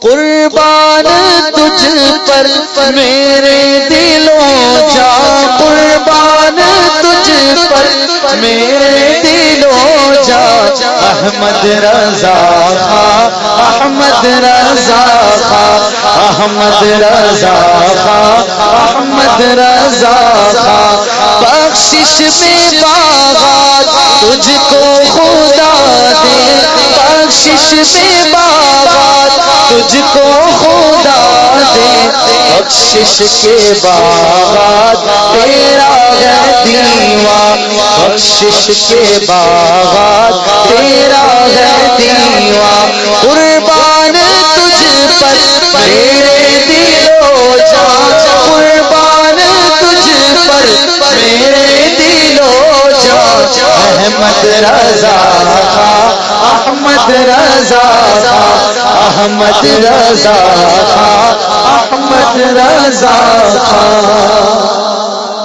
قربان تجھ پر میرے دلوں جا، قربان تجھ پر میرے دلوں جا۔ احمد رضا احمد رضا احمد رضا احمد رضا بخشش میں باغات تجھ کو خدا دے۔ بخشش میں باغات تجھ کو خدا دے بخشش کے باغات، تیرا ہے دیوان۔ بخشش کے باغات، تیرا ہے دیوان۔ قربان تجھ پر میرے دلو جا۔ قربان تجھ پر میرے دلو جا۔ احمد رضا احمد رضا احمد رضا احمد رضا